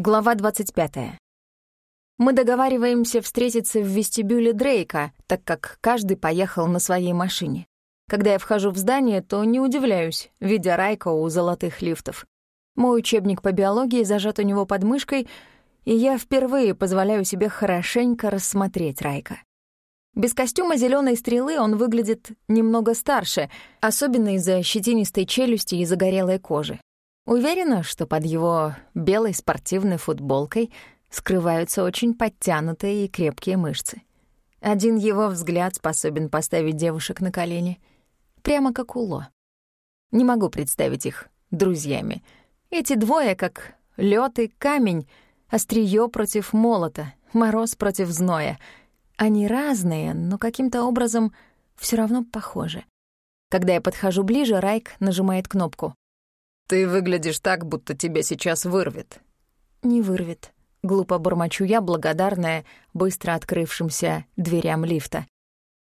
Глава 25. Мы договариваемся встретиться в вестибюле Дрейка, так как каждый поехал на своей машине. Когда я вхожу в здание, то не удивляюсь, видя Райка у золотых лифтов. Мой учебник по биологии зажат у него под мышкой, и я впервые позволяю себе хорошенько рассмотреть Райка. Без костюма зеленой стрелы он выглядит немного старше, особенно из-за щетинистой челюсти и загорелой кожи. Уверена, что под его белой спортивной футболкой скрываются очень подтянутые и крепкие мышцы. Один его взгляд способен поставить девушек на колени, прямо как Уло. Не могу представить их друзьями. Эти двое как лед и камень, острие против молота, мороз против зноя. Они разные, но каким-то образом все равно похожи. Когда я подхожу ближе, Райк нажимает кнопку. «Ты выглядишь так, будто тебя сейчас вырвет». «Не вырвет», — глупо бормочу я, благодарная быстро открывшимся дверям лифта.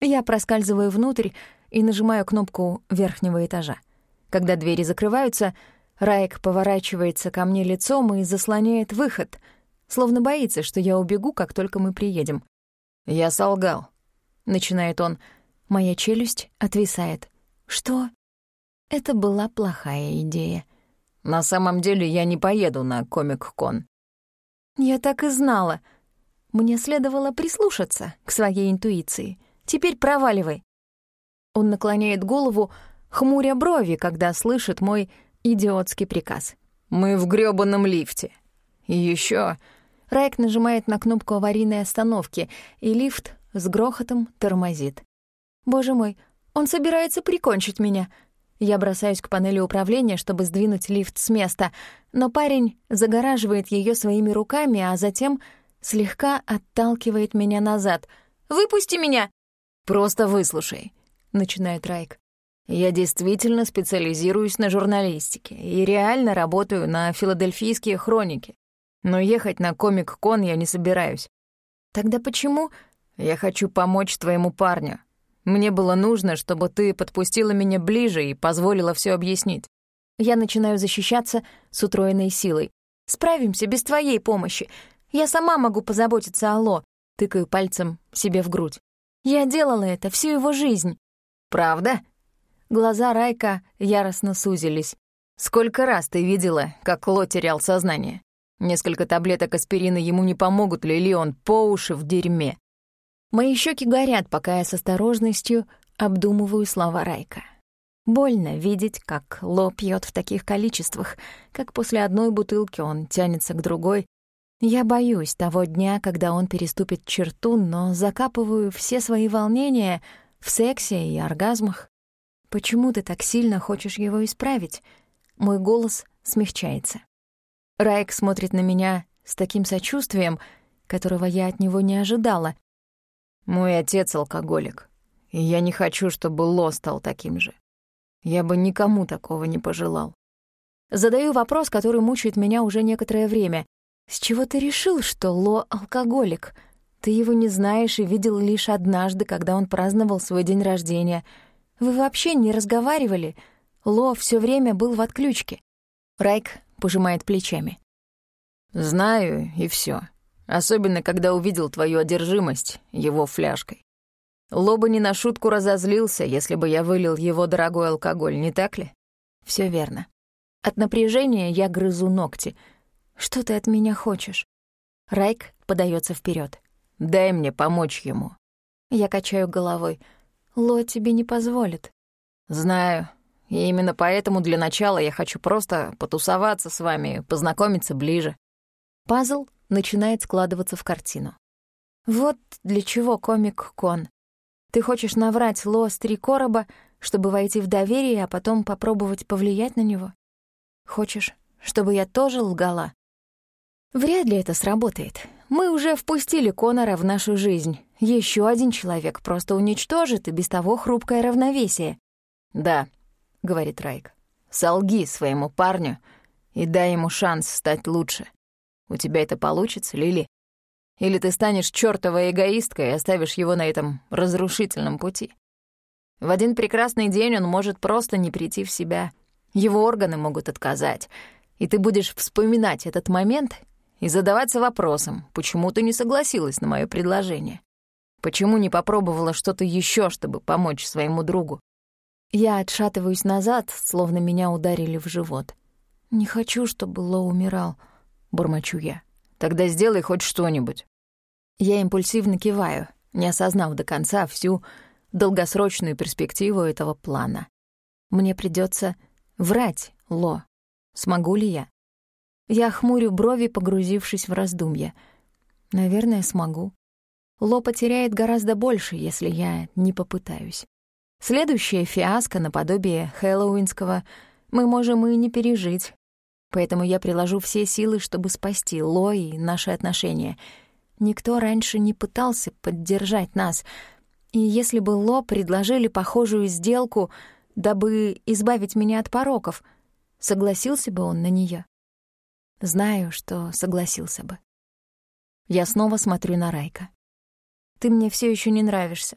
Я проскальзываю внутрь и нажимаю кнопку верхнего этажа. Когда двери закрываются, Райк поворачивается ко мне лицом и заслоняет выход, словно боится, что я убегу, как только мы приедем. «Я солгал», — начинает он. Моя челюсть отвисает. «Что?» Это была плохая идея. На самом деле я не поеду на Комик-кон. Я так и знала. Мне следовало прислушаться к своей интуиции. Теперь проваливай. Он наклоняет голову, хмуря брови, когда слышит мой идиотский приказ. «Мы в грёбаном лифте. И ещё...» Райк нажимает на кнопку аварийной остановки, и лифт с грохотом тормозит. «Боже мой, он собирается прикончить меня!» Я бросаюсь к панели управления, чтобы сдвинуть лифт с места, но парень загораживает ее своими руками, а затем слегка отталкивает меня назад. «Выпусти меня!» «Просто выслушай», — начинает Райк. «Я действительно специализируюсь на журналистике и реально работаю на филадельфийские хроники. Но ехать на Комик-кон я не собираюсь. Тогда почему...» «Я хочу помочь твоему парню. Мне было нужно, чтобы ты подпустила меня ближе и позволила все объяснить. Я начинаю защищаться с утроенной силой. «Справимся без твоей помощи. Я сама могу позаботиться о Ло», — тыкаю пальцем себе в грудь. «Я делала это всю его жизнь». «Правда?» Глаза Райка яростно сузились. «Сколько раз ты видела, как Ло терял сознание? Несколько таблеток аспирина ему не помогут, ли он по уши в дерьме. Мои щеки горят, пока я с осторожностью обдумываю слова Райка. Больно видеть, как Ло пьет в таких количествах, как после одной бутылки он тянется к другой. Я боюсь того дня, когда он переступит черту, но закапываю все свои волнения в сексе и оргазмах. Почему ты так сильно хочешь его исправить? Мой голос смягчается. Райк смотрит на меня с таким сочувствием, которого я от него не ожидала. Мой отец алкоголик, и я не хочу, чтобы Ло стал таким же. Я бы никому такого не пожелал. Задаю вопрос, который мучает меня уже некоторое время. С чего ты решил, что Ло алкоголик? Ты его не знаешь и видел лишь однажды, когда он праздновал свой день рождения. Вы вообще не разговаривали? Ло все время был в отключке. Райк пожимает плечами. Знаю, и все. Особенно, когда увидел твою одержимость его фляжкой. Лоба не на шутку разозлился, если бы я вылил его дорогой алкоголь, не так ли? Все верно. От напряжения я грызу ногти. Что ты от меня хочешь? Райк подается вперед. Дай мне помочь ему. Я качаю головой. Ло тебе не позволит. Знаю. И именно поэтому для начала я хочу просто потусоваться с вами, познакомиться ближе. Пазл начинает складываться в картину. Вот для чего комик-кон. Ты хочешь наврать Ло с три короба, чтобы войти в доверие, а потом попробовать повлиять на него? Хочешь, чтобы я тоже лгала? Вряд ли это сработает. Мы уже впустили Конора в нашу жизнь. Еще один человек просто уничтожит и без того хрупкое равновесие. «Да», — говорит Райк, — «солги своему парню и дай ему шанс стать лучше. У тебя это получится, Лили? Или ты станешь чёртовой эгоисткой и оставишь его на этом разрушительном пути? В один прекрасный день он может просто не прийти в себя. Его органы могут отказать. И ты будешь вспоминать этот момент и задаваться вопросом, почему ты не согласилась на мое предложение. Почему не попробовала что-то еще, чтобы помочь своему другу? Я отшатываюсь назад, словно меня ударили в живот. «Не хочу, чтобы Ло умирал», — бормочу я. «Тогда сделай хоть что-нибудь». Я импульсивно киваю, не осознав до конца всю долгосрочную перспективу этого плана. Мне придется врать Ло. Смогу ли я? Я хмурю брови, погрузившись в раздумья. Наверное, смогу. Ло потеряет гораздо больше, если я не попытаюсь. Следующее фиаско наподобие хэллоуинского мы можем и не пережить. Поэтому я приложу все силы, чтобы спасти Ло и наши отношения. Никто раньше не пытался поддержать нас. И если бы Ло предложили похожую сделку, дабы избавить меня от пороков, согласился бы он на нее. Знаю, что согласился бы. Я снова смотрю на Райка. Ты мне все еще не нравишься.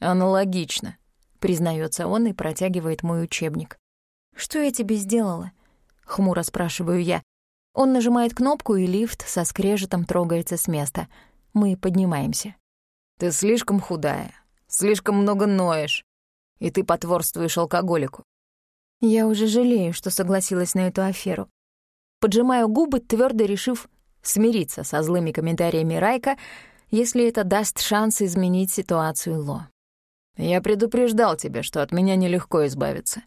Аналогично признается он и протягивает мой учебник. «Что я тебе сделала?» — хмуро спрашиваю я. Он нажимает кнопку, и лифт со скрежетом трогается с места. Мы поднимаемся. «Ты слишком худая, слишком много ноешь, и ты потворствуешь алкоголику». Я уже жалею, что согласилась на эту аферу. Поджимаю губы, твердо решив смириться со злыми комментариями Райка, если это даст шанс изменить ситуацию Ло. Я предупреждал тебя, что от меня нелегко избавиться.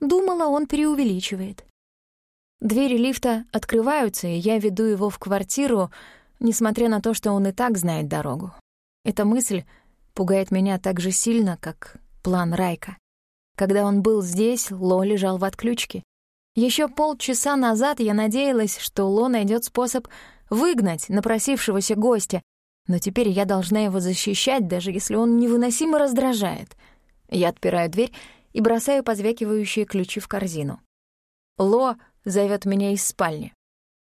Думала, он преувеличивает. Двери лифта открываются, и я веду его в квартиру, несмотря на то, что он и так знает дорогу. Эта мысль пугает меня так же сильно, как план Райка. Когда он был здесь, Ло лежал в отключке. Еще полчаса назад я надеялась, что Ло найдет способ выгнать напросившегося гостя, но теперь я должна его защищать, даже если он невыносимо раздражает. Я отпираю дверь и бросаю позвякивающие ключи в корзину. Ло зовет меня из спальни.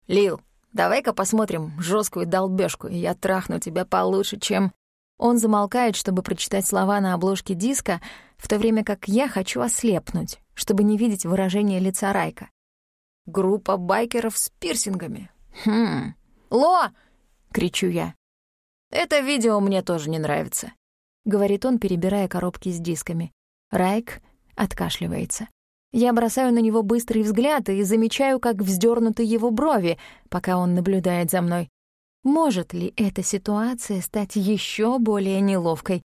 «Лил, давай-ка посмотрим жесткую долбёжку, и я трахну тебя получше, чем...» Он замолкает, чтобы прочитать слова на обложке диска, в то время как я хочу ослепнуть, чтобы не видеть выражение лица Райка. «Группа байкеров с пирсингами. Хм... Ло!» — кричу я. «Это видео мне тоже не нравится», — говорит он, перебирая коробки с дисками. Райк откашливается. Я бросаю на него быстрый взгляд и замечаю, как вздернуты его брови, пока он наблюдает за мной. Может ли эта ситуация стать еще более неловкой?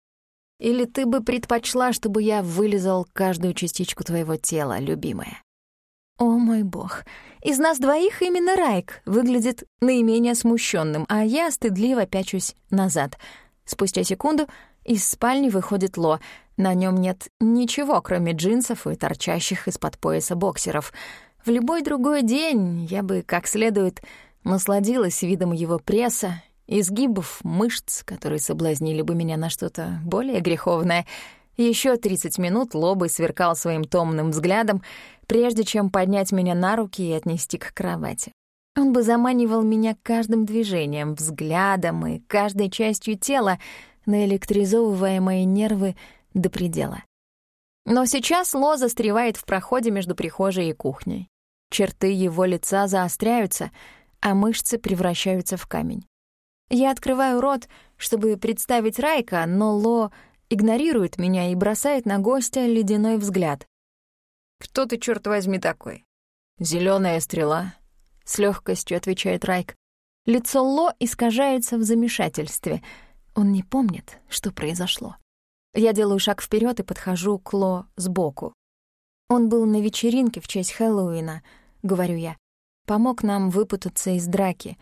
Или ты бы предпочла, чтобы я вылезал каждую частичку твоего тела, любимая? О мой бог, из нас двоих именно Райк выглядит наименее смущенным, а я стыдливо пячусь назад. Спустя секунду из спальни выходит Ло. На нем нет ничего, кроме джинсов и торчащих из-под пояса боксеров. В любой другой день я бы как следует насладилась видом его пресса, изгибов мышц, которые соблазнили бы меня на что-то более греховное — еще 30 минут Лобой сверкал своим томным взглядом, прежде чем поднять меня на руки и отнести к кровати. Он бы заманивал меня каждым движением, взглядом и каждой частью тела, наэлектризовывая мои нервы до предела. Но сейчас Ло застревает в проходе между прихожей и кухней. Черты его лица заостряются, а мышцы превращаются в камень. Я открываю рот, чтобы представить Райка, но Ло игнорирует меня и бросает на гостя ледяной взгляд. «Кто ты, черт возьми, такой?» Зеленая стрела», — с легкостью отвечает Райк. Лицо Ло искажается в замешательстве. Он не помнит, что произошло. Я делаю шаг вперед и подхожу к Ло сбоку. Он был на вечеринке в честь Хэллоуина, говорю я. Помог нам выпутаться из драки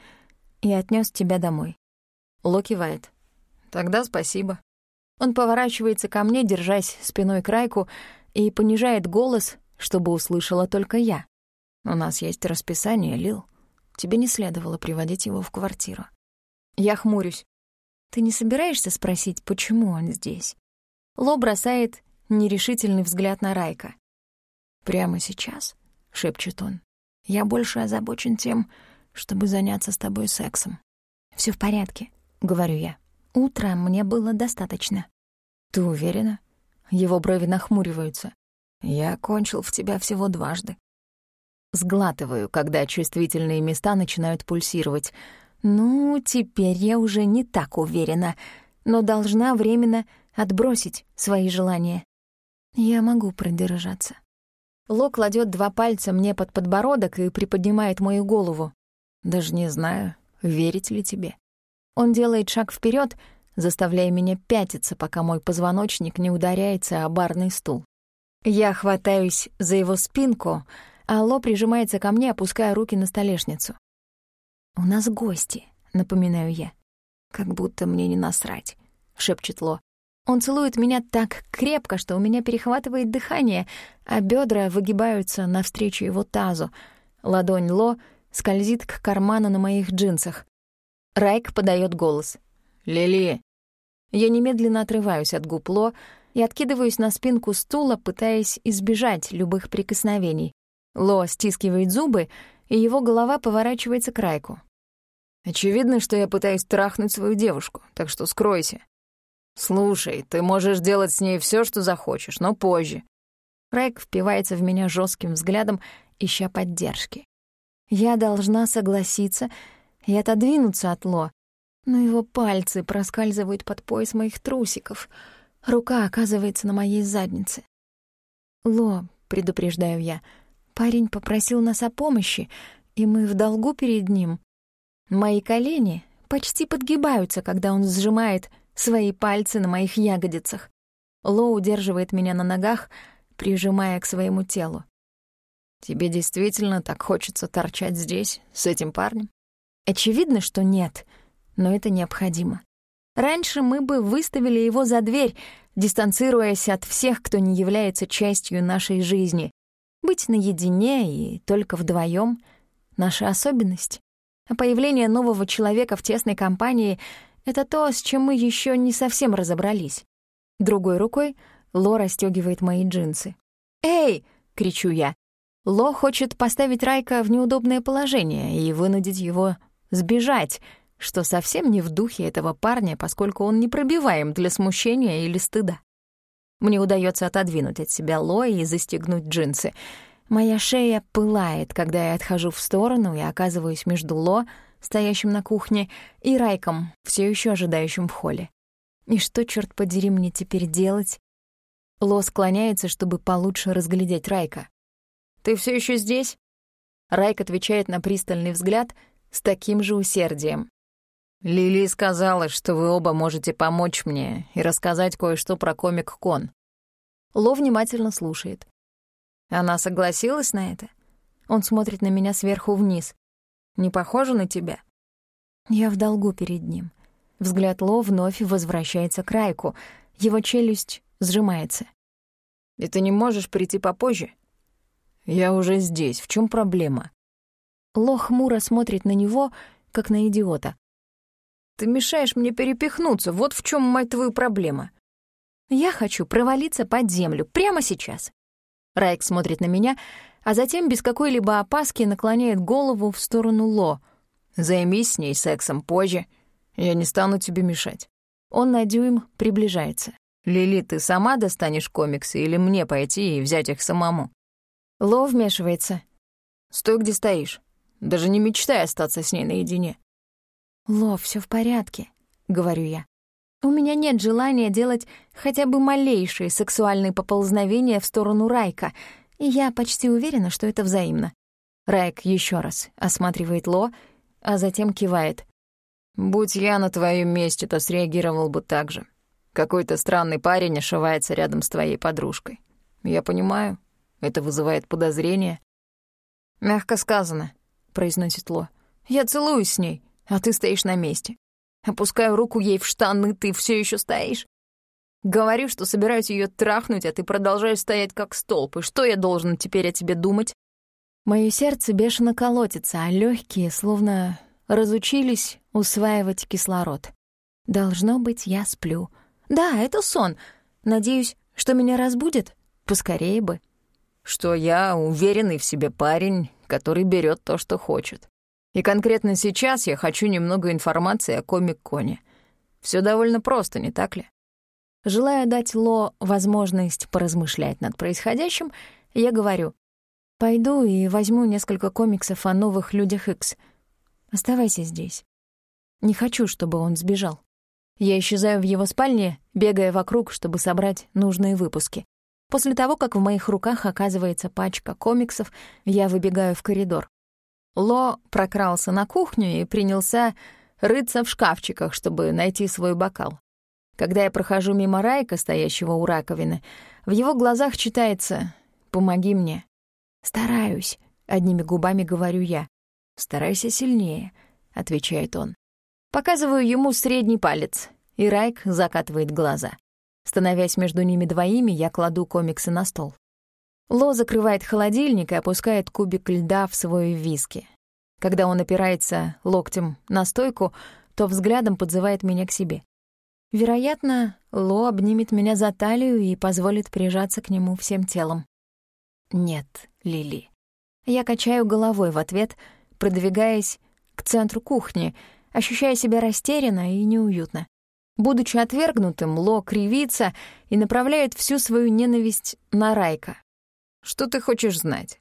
и отнес тебя домой. Ло кивает. Тогда спасибо. Он поворачивается ко мне, держась спиной к Райку, и понижает голос, чтобы услышала только я. «У нас есть расписание, Лил. Тебе не следовало приводить его в квартиру». Я хмурюсь. «Ты не собираешься спросить, почему он здесь?» Ло бросает нерешительный взгляд на Райка. «Прямо сейчас?» — шепчет он. «Я больше озабочен тем, чтобы заняться с тобой сексом». Все в порядке», — говорю я. Утра мне было достаточно. Ты уверена? Его брови нахмуриваются. Я кончил в тебя всего дважды. Сглатываю, когда чувствительные места начинают пульсировать. Ну, теперь я уже не так уверена, но должна временно отбросить свои желания. Я могу продержаться. Ло кладет два пальца мне под подбородок и приподнимает мою голову. Даже не знаю, верить ли тебе. Он делает шаг вперед, заставляя меня пятиться, пока мой позвоночник не ударяется о барный стул. Я хватаюсь за его спинку, а Ло прижимается ко мне, опуская руки на столешницу. «У нас гости», — напоминаю я. «Как будто мне не насрать», — шепчет Ло. Он целует меня так крепко, что у меня перехватывает дыхание, а бедра выгибаются навстречу его тазу. Ладонь Ло скользит к карману на моих джинсах. Райк подает голос. «Лили!» Я немедленно отрываюсь от губ Ло и откидываюсь на спинку стула, пытаясь избежать любых прикосновений. Ло стискивает зубы, и его голова поворачивается к Райку. «Очевидно, что я пытаюсь трахнуть свою девушку, так что скройся. Слушай, ты можешь делать с ней все, что захочешь, но позже». Райк впивается в меня жестким взглядом, ища поддержки. Я должна согласиться и отодвинуться от Ло, но его пальцы проскальзывают под пояс моих трусиков. Рука оказывается на моей заднице. «Ло», — предупреждаю я, — Парень попросил нас о помощи, и мы в долгу перед ним. Мои колени почти подгибаются, когда он сжимает свои пальцы на моих ягодицах. Ло удерживает меня на ногах, прижимая к своему телу. «Тебе действительно так хочется торчать здесь, с этим парнем?» Очевидно, что нет, но это необходимо. Раньше мы бы выставили его за дверь, дистанцируясь от всех, кто не является частью нашей жизни. Быть наедине и только вдвоем — наша особенность. А появление нового человека в тесной компании — это то, с чем мы еще не совсем разобрались. Другой рукой Ло расстегивает мои джинсы. «Эй!» — кричу я. Ло хочет поставить Райка в неудобное положение и вынудить его сбежать, что совсем не в духе этого парня, поскольку он непробиваем для смущения или стыда. Мне удается отодвинуть от себя Лои и застегнуть джинсы. Моя шея пылает, когда я отхожу в сторону и оказываюсь между Ло, стоящим на кухне, и Райком, все еще ожидающим в холле. И что, черт подери, мне теперь делать? Ло склоняется, чтобы получше разглядеть Райка. «Ты все еще здесь?» Райк отвечает на пристальный взгляд с таким же усердием. Лили сказала, что вы оба можете помочь мне и рассказать кое-что про комик-кон. Ло внимательно слушает. Она согласилась на это? Он смотрит на меня сверху вниз. Не похоже на тебя? Я в долгу перед ним. Взгляд Ло вновь возвращается к Райку. Его челюсть сжимается. И ты не можешь прийти попозже? Я уже здесь. В чем проблема? Ло хмуро смотрит на него, как на идиота. Ты мешаешь мне перепихнуться, вот в чем мать твою проблема. Я хочу провалиться под землю прямо сейчас. Райк смотрит на меня, а затем без какой-либо опаски наклоняет голову в сторону Ло. Займись с ней сексом позже. Я не стану тебе мешать. Он на дюйм приближается. «Лили, ты сама достанешь комиксы или мне пойти и взять их самому?» Ло вмешивается. «Стой, где стоишь. Даже не мечтай остаться с ней наедине. «Ло, все в порядке», — говорю я. «У меня нет желания делать хотя бы малейшие сексуальные поползновения в сторону Райка, и я почти уверена, что это взаимно». Райк еще раз осматривает Ло, а затем кивает. «Будь я на твоем месте, то среагировал бы так же. Какой-то странный парень ошивается рядом с твоей подружкой. Я понимаю, это вызывает подозрения». «Мягко сказано», — произносит Ло. «Я целуюсь с ней, а ты стоишь на месте. Опускаю руку ей в штаны, ты все еще стоишь. Говорю, что собираюсь ее трахнуть, а ты продолжаешь стоять как столб. И что я должен теперь о тебе думать? Мое сердце бешено колотится, а легкие словно разучились усваивать кислород. Должно быть, я сплю. Да, это сон. Надеюсь, что меня разбудит? Поскорее бы. Что я уверенный в себе парень, который берет то, что хочет. И конкретно сейчас я хочу немного информации о комик-коне. Все довольно просто, не так ли? Желая дать Ло возможность поразмышлять над происходящим, я говорю, Пойду и возьму несколько комиксов о новых людях Икс. Оставайся здесь. Не хочу, чтобы он сбежал. Я исчезаю в его спальне, бегая вокруг, чтобы собрать нужные выпуски. После того, как в моих руках оказывается пачка комиксов, я выбегаю в коридор. Ло прокрался на кухню и принялся рыться в шкафчиках, чтобы найти свой бокал. Когда я прохожу мимо Райка, стоящего у раковины, в его глазах читается «Помоги мне». «Стараюсь», — одними губами говорю я. «Старайся сильнее», — отвечает он. Показываю ему средний палец, и Райк закатывает глаза. Становясь между ними двоими, я кладу комиксы на стол. Ло закрывает холодильник и опускает кубик льда в свой виски. Когда он опирается локтем на стойку, то взглядом подзывает меня к себе. Вероятно, Ло обнимет меня за талию и позволит прижаться к нему всем телом. Нет, Лили. Я качаю головой в ответ, продвигаясь к центру кухни — ощущая себя растерянно и неуютно. Будучи отвергнутым, Ло кривится и направляет всю свою ненависть на Райка. «Что ты хочешь знать?»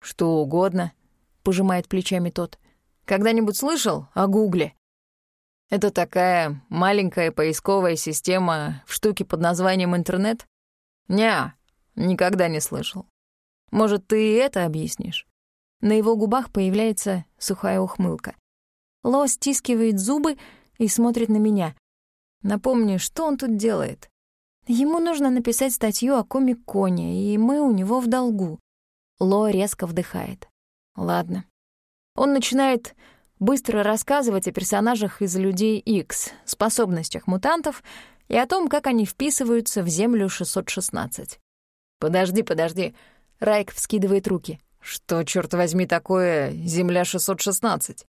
«Что угодно», — пожимает плечами тот. «Когда-нибудь слышал о Гугле?» «Это такая маленькая поисковая система в штуке под названием интернет?» «Не, никогда не слышал. Может, ты и это объяснишь?» На его губах появляется сухая ухмылка. Ло стискивает зубы и смотрит на меня. Напомни, что он тут делает? Ему нужно написать статью о комик-коне, и мы у него в долгу. Ло резко вдыхает. Ладно. Он начинает быстро рассказывать о персонажах из «Людей X, способностях мутантов и о том, как они вписываются в Землю 616. «Подожди, подожди», — Райк вскидывает руки. «Что, черт возьми, такое Земля 616?»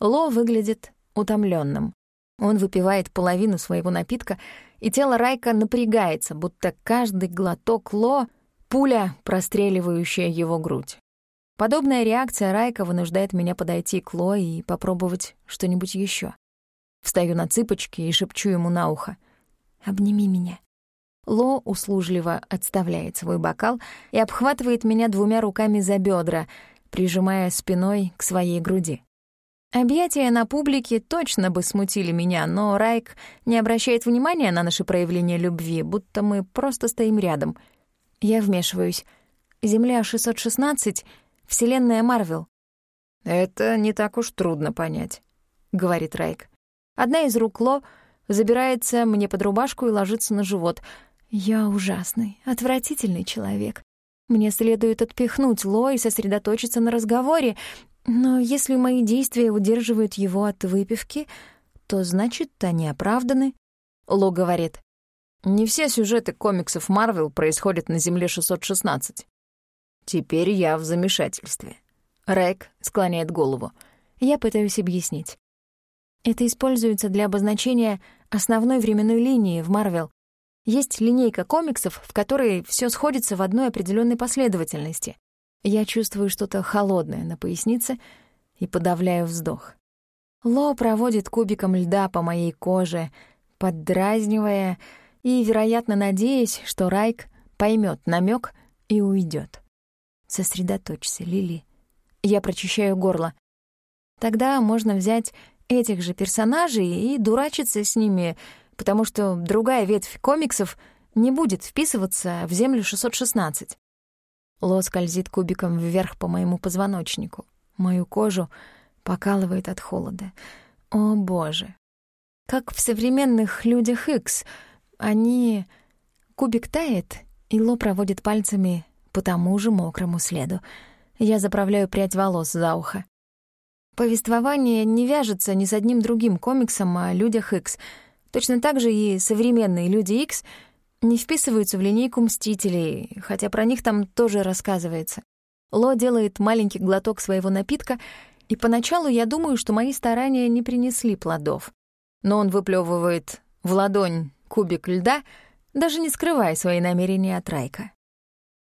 Ло выглядит утомленным. Он выпивает половину своего напитка, и тело Райка напрягается, будто каждый глоток Ло — пуля, простреливающая его грудь. Подобная реакция Райка вынуждает меня подойти к Ло и попробовать что-нибудь еще. Встаю на цыпочки и шепчу ему на ухо. «Обними меня». Ло услужливо отставляет свой бокал и обхватывает меня двумя руками за бедра, прижимая спиной к своей груди. Объятия на публике точно бы смутили меня, но Райк не обращает внимания на наши проявления любви, будто мы просто стоим рядом. Я вмешиваюсь. Земля 616 — вселенная Марвел. «Это не так уж трудно понять», — говорит Райк. Одна из рук Ло забирается мне под рубашку и ложится на живот. Я ужасный, отвратительный человек. Мне следует отпихнуть Ло и сосредоточиться на разговоре, но если мои действия удерживают его от выпивки, то значит, они оправданы. Ло говорит, не все сюжеты комиксов Марвел происходят на Земле 616. Теперь я в замешательстве. Рэк склоняет голову. Я пытаюсь объяснить. Это используется для обозначения основной временной линии в Марвел. Есть линейка комиксов, в которой все сходится в одной определенной последовательности. Я чувствую что-то холодное на пояснице и подавляю вздох. Ло проводит кубиком льда по моей коже, поддразнивая и, вероятно, надеясь, что Райк поймет намек и уйдет. Сосредоточься, Лили. Я прочищаю горло. Тогда можно взять этих же персонажей и дурачиться с ними, потому что другая ветвь комиксов не будет вписываться в Землю 616. Ло скользит кубиком вверх по моему позвоночнику. Мою кожу покалывает от холода. О, боже. Как в современных людях Икс. Они... Кубик тает, и Ло проводит пальцами по тому же мокрому следу. Я заправляю прядь волос за ухо. Повествование не вяжется ни с одним другим комиксом о людях Икс. Точно так же и современные люди Икс — не вписываются в линейку «Мстителей», хотя про них там тоже рассказывается. Ло делает маленький глоток своего напитка, и поначалу я думаю, что мои старания не принесли плодов. Но он выплевывает в ладонь кубик льда, даже не скрывая свои намерения от Райка.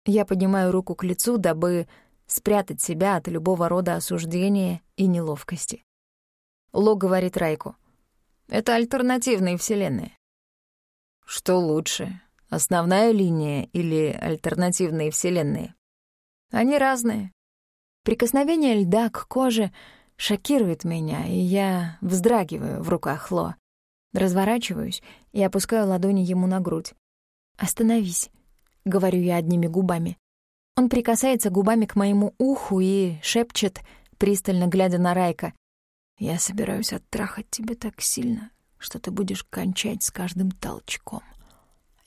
Я поднимаю руку к лицу, дабы спрятать себя от любого рода осуждения и неловкости. Ло говорит Райку. «Это альтернативные вселенные». «Что лучше, Основная линия или альтернативные вселенные? Они разные. Прикосновение льда к коже шокирует меня, и я вздрагиваю в руках Ло. Разворачиваюсь и опускаю ладони ему на грудь. «Остановись», — говорю я одними губами. Он прикасается губами к моему уху и шепчет, пристально глядя на Райка. «Я собираюсь оттрахать тебя так сильно, что ты будешь кончать с каждым толчком.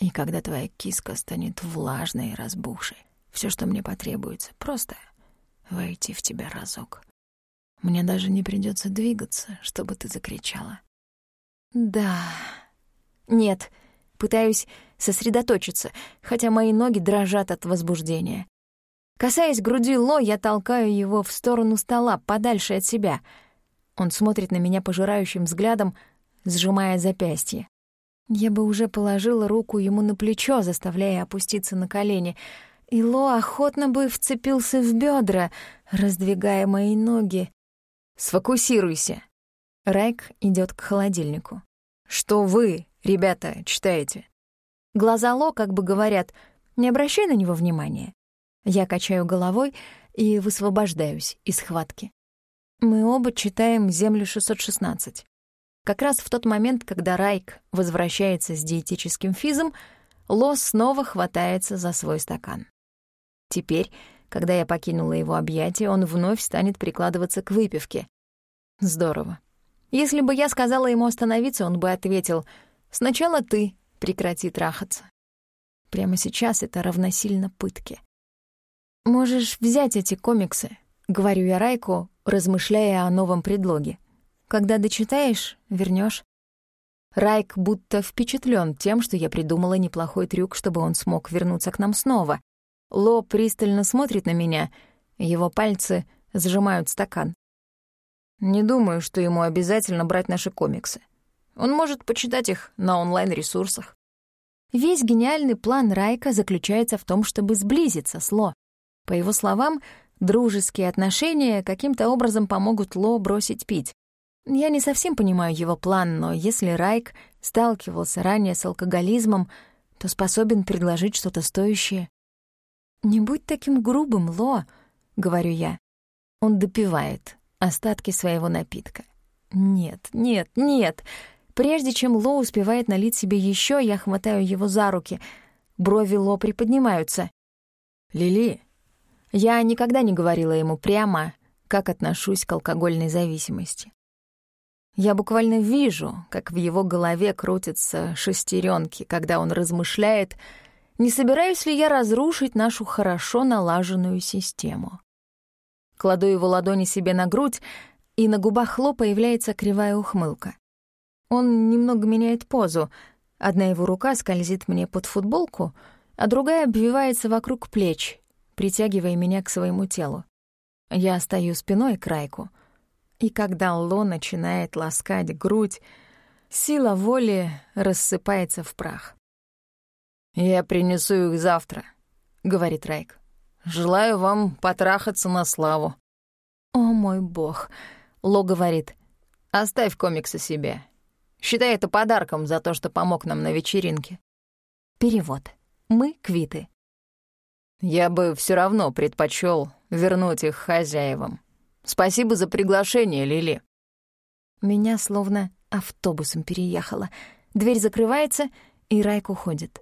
И когда твоя киска станет влажной и разбухшей, все, что мне потребуется, просто войти в тебя разок. Мне даже не придется двигаться, чтобы ты закричала. Да. Нет. Пытаюсь сосредоточиться, хотя мои ноги дрожат от возбуждения. Касаясь груди Ло, я толкаю его в сторону стола, подальше от себя. Он смотрит на меня пожирающим взглядом, сжимая запястье. Я бы уже положила руку ему на плечо, заставляя опуститься на колени, и Ло охотно бы вцепился в бедра, раздвигая мои ноги. «Сфокусируйся!» Райк идет к холодильнику. «Что вы, ребята, читаете?» Глаза Ло как бы говорят «Не обращай на него внимания». Я качаю головой и высвобождаюсь из схватки. Мы оба читаем «Землю 616». Как раз в тот момент, когда Райк возвращается с диетическим физом, Ло снова хватается за свой стакан. Теперь, когда я покинула его объятия, он вновь станет прикладываться к выпивке. Здорово. Если бы я сказала ему остановиться, он бы ответил «Сначала ты прекрати трахаться». Прямо сейчас это равносильно пытке. «Можешь взять эти комиксы», — говорю я Райку, размышляя о новом предлоге. Когда дочитаешь, вернешь. Райк будто впечатлен тем, что я придумала неплохой трюк, чтобы он смог вернуться к нам снова. Ло пристально смотрит на меня, его пальцы сжимают стакан. Не думаю, что ему обязательно брать наши комиксы. Он может почитать их на онлайн-ресурсах. Весь гениальный план Райка заключается в том, чтобы сблизиться с Ло. По его словам, дружеские отношения каким-то образом помогут Ло бросить пить. Я не совсем понимаю его план, но если Райк сталкивался ранее с алкоголизмом, то способен предложить что-то стоящее. «Не будь таким грубым, Ло», — говорю я. Он допивает остатки своего напитка. «Нет, нет, нет!» Прежде чем Ло успевает налить себе еще, я хватаю его за руки. Брови Ло приподнимаются. «Лили!» Я никогда не говорила ему прямо, как отношусь к алкогольной зависимости. Я буквально вижу, как в его голове крутятся шестеренки, когда он размышляет, не собираюсь ли я разрушить нашу хорошо налаженную систему. Кладу его ладони себе на грудь, и на губах Ло появляется кривая ухмылка. Он немного меняет позу. Одна его рука скользит мне под футболку, а другая обвивается вокруг плеч, притягивая меня к своему телу. Я стою спиной к Райку — и когда Ло начинает ласкать грудь, сила воли рассыпается в прах. «Я принесу их завтра», — говорит Райк. «Желаю вам потрахаться на славу». «О мой бог», — Ло говорит. «Оставь комиксы себе. Считай это подарком за то, что помог нам на вечеринке». Перевод. Мы квиты. «Я бы все равно предпочел вернуть их хозяевам», Спасибо за приглашение, Лили». Меня словно автобусом переехало. Дверь закрывается, и Райк уходит.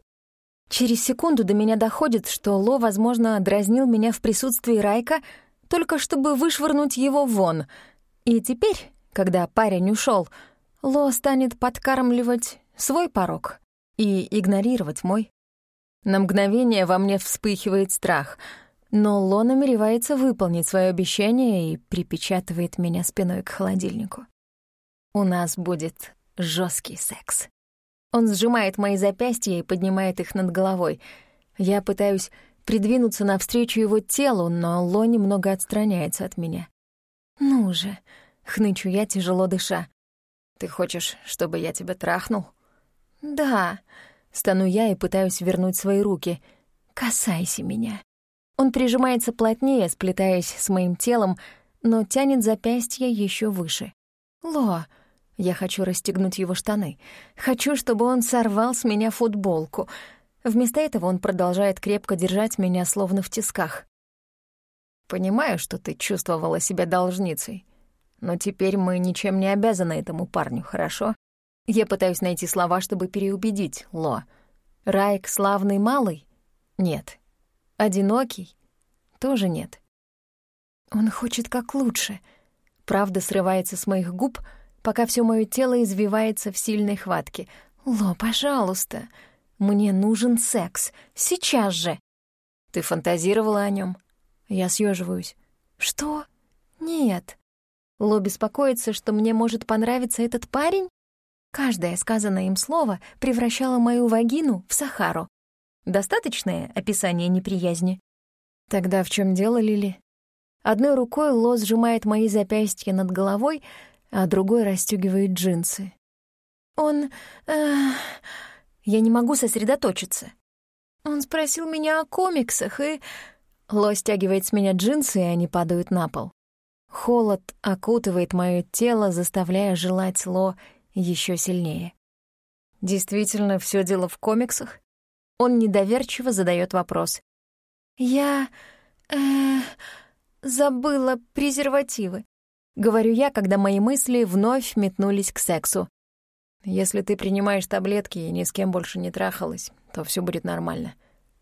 Через секунду до меня доходит, что Ло, возможно, дразнил меня в присутствии Райка, только чтобы вышвырнуть его вон. И теперь, когда парень ушел, Ло станет подкармливать свой порог и игнорировать мой. На мгновение во мне вспыхивает страх — но Ло намеревается выполнить свое обещание и припечатывает меня спиной к холодильнику. У нас будет жесткий секс. Он сжимает мои запястья и поднимает их над головой. Я пытаюсь придвинуться навстречу его телу, но Ло немного отстраняется от меня. «Ну же», — хнычу я, тяжело дыша. «Ты хочешь, чтобы я тебя трахнул?» «Да», — стану я и пытаюсь вернуть свои руки. «Касайся меня». Он прижимается плотнее, сплетаясь с моим телом, но тянет запястье еще выше. «Ло!» Я хочу расстегнуть его штаны. Хочу, чтобы он сорвал с меня футболку. Вместо этого он продолжает крепко держать меня, словно в тисках. Понимаю, что ты чувствовала себя должницей, но теперь мы ничем не обязаны этому парню, хорошо? Я пытаюсь найти слова, чтобы переубедить Ло. Райк славный малый? Нет. Одинокий? Тоже нет. Он хочет как лучше. Правда срывается с моих губ, пока все мое тело извивается в сильной хватке. «Ло, пожалуйста, мне нужен секс. Сейчас же!» «Ты фантазировала о нем? Я съеживаюсь. «Что? Нет». Ло беспокоится, что мне может понравиться этот парень? Каждое сказанное им слово превращало мою вагину в Сахару. Достаточное описание неприязни? Тогда в чем дело, Лили? Одной рукой Ло сжимает мои запястья над головой, а другой расстёгивает джинсы. Он... Э, я не могу сосредоточиться. Он спросил меня о комиксах, и... Ло стягивает с меня джинсы, и они падают на пол. Холод окутывает моё тело, заставляя желать Ло еще сильнее. Действительно, все дело в комиксах? Он недоверчиво задает вопрос. «Я... э забыла презервативы», — говорю я, когда мои мысли вновь метнулись к сексу. «Если ты принимаешь таблетки и ни с кем больше не трахалась, то все будет нормально».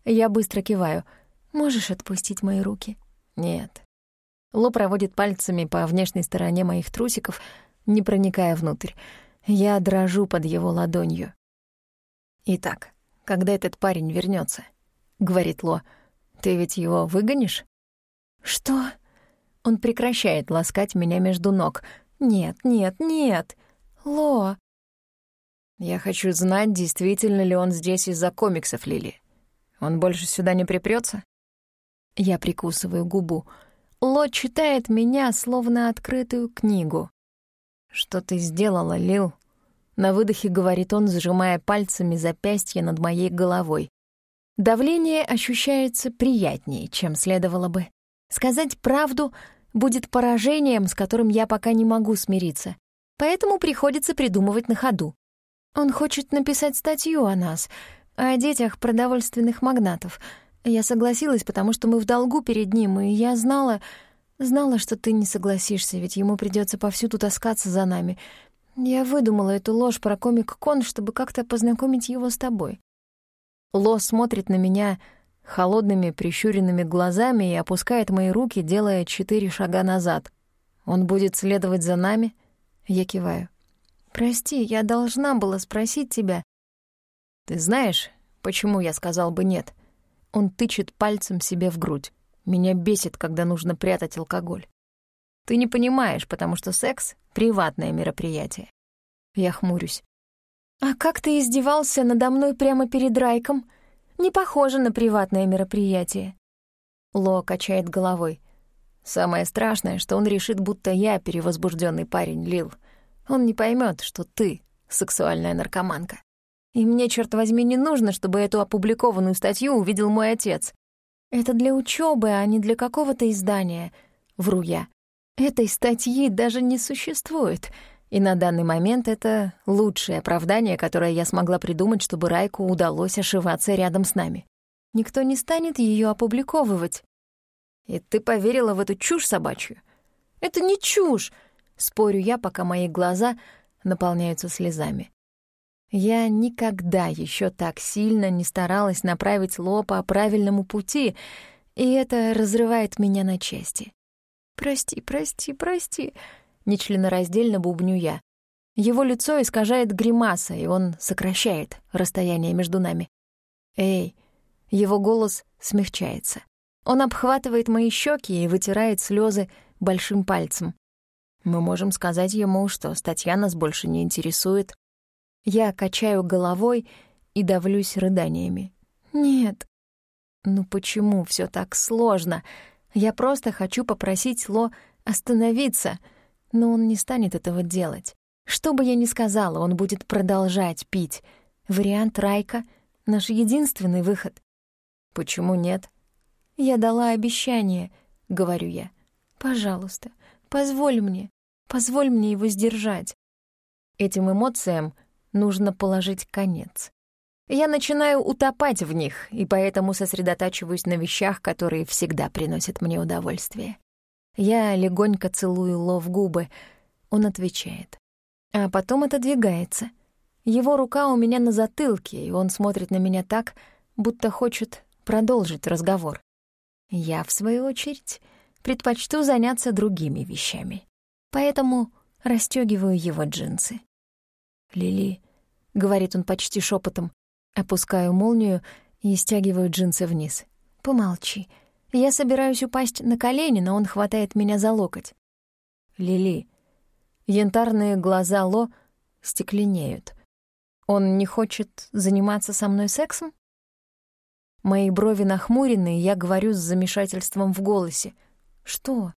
Я быстро киваю. «Можешь отпустить мои руки?» «Нет». Ло проводит пальцами по внешней стороне моих трусиков, не проникая внутрь. Я дрожу под его ладонью. «Итак, когда этот парень вернется, говорит Ло, — «ты ведь его выгонишь?» «Что?» Он прекращает ласкать меня между ног. «Нет, нет, нет! Ло!» «Я хочу знать, действительно ли он здесь из-за комиксов, Лили. Он больше сюда не припрётся?» Я прикусываю губу. Ло читает меня, словно открытую книгу. «Что ты сделала, Лил?» На выдохе говорит он, сжимая пальцами запястье над моей головой. Давление ощущается приятнее, чем следовало бы. Сказать правду будет поражением, с которым я пока не могу смириться. Поэтому приходится придумывать на ходу. Он хочет написать статью о нас, о детях продовольственных магнатов. Я согласилась, потому что мы в долгу перед ним, и я знала... Знала, что ты не согласишься, ведь ему придется повсюду таскаться за нами. Я выдумала эту ложь про комик-кон, чтобы как-то познакомить его с тобой. Ло смотрит на меня холодными прищуренными глазами и опускает мои руки, делая четыре шага назад. Он будет следовать за нами? Я киваю. «Прости, я должна была спросить тебя». «Ты знаешь, почему я сказал бы нет?» Он тычет пальцем себе в грудь. Меня бесит, когда нужно прятать алкоголь. Ты не понимаешь, потому что секс — приватное мероприятие. Я хмурюсь. «А как ты издевался надо мной прямо перед Райком? Не похоже на приватное мероприятие». Ло качает головой. «Самое страшное, что он решит, будто я перевозбужденный парень, Лил. Он не поймет, что ты сексуальная наркоманка. И мне, черт возьми, не нужно, чтобы эту опубликованную статью увидел мой отец. Это для учебы, а не для какого-то издания. Вру я. Этой статьи даже не существует. И на данный момент это лучшее оправдание, которое я смогла придумать, чтобы Райку удалось ошиваться рядом с нами. Никто не станет ее опубликовывать. И ты поверила в эту чушь собачью? Это не чушь, спорю я, пока мои глаза наполняются слезами. Я никогда еще так сильно не старалась направить Ло по правильному пути, и это разрывает меня на части. «Прости, прости, прости», — нечленораздельно бубню я. Его лицо искажает гримаса, и он сокращает расстояние между нами. «Эй!» Его голос смягчается. Он обхватывает мои щеки и вытирает слезы большим пальцем. Мы можем сказать ему, что статья нас больше не интересует, я качаю головой и давлюсь рыданиями. «Нет». «Ну почему все так сложно? Я просто хочу попросить Ло остановиться, но он не станет этого делать. Что бы я ни сказала, он будет продолжать пить. Вариант Райка — наш единственный выход». «Почему нет?» «Я дала обещание», — говорю я. «Пожалуйста, позволь мне, позволь мне его сдержать». Этим эмоциям нужно положить конец. Я начинаю утопать в них, и поэтому сосредотачиваюсь на вещах, которые всегда приносят мне удовольствие. Я легонько целую Ло в губы. Он отвечает. А потом отодвигается. Его рука у меня на затылке, и он смотрит на меня так, будто хочет продолжить разговор. Я, в свою очередь, предпочту заняться другими вещами. Поэтому расстёгиваю его джинсы. «Лили», — говорит он почти шепотом, опускаю молнию и стягиваю джинсы вниз. «Помолчи. Я собираюсь упасть на колени, но он хватает меня за локоть. Лили. Янтарные глаза Ло стекленеют. Он не хочет заниматься со мной сексом? Мои брови нахмурены, и я говорю с замешательством в голосе. «Что?»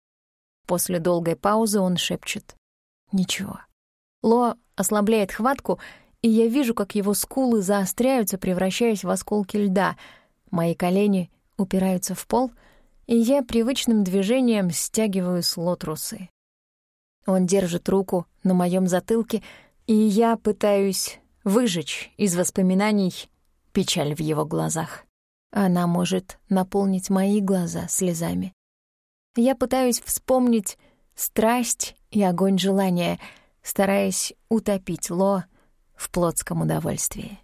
После долгой паузы он шепчет. «Ничего». Ло ослабляет хватку, и я вижу, как его скулы заостряются, превращаясь в осколки льда. Мои колени упираются в пол, и я привычным движением стягиваю с Ло трусы. Он держит руку на моем затылке, и я пытаюсь выжечь из воспоминаний печаль в его глазах. Она может наполнить мои глаза слезами. Я пытаюсь вспомнить страсть и огонь желания, стараясь утопить Ло в плотском удовольствии.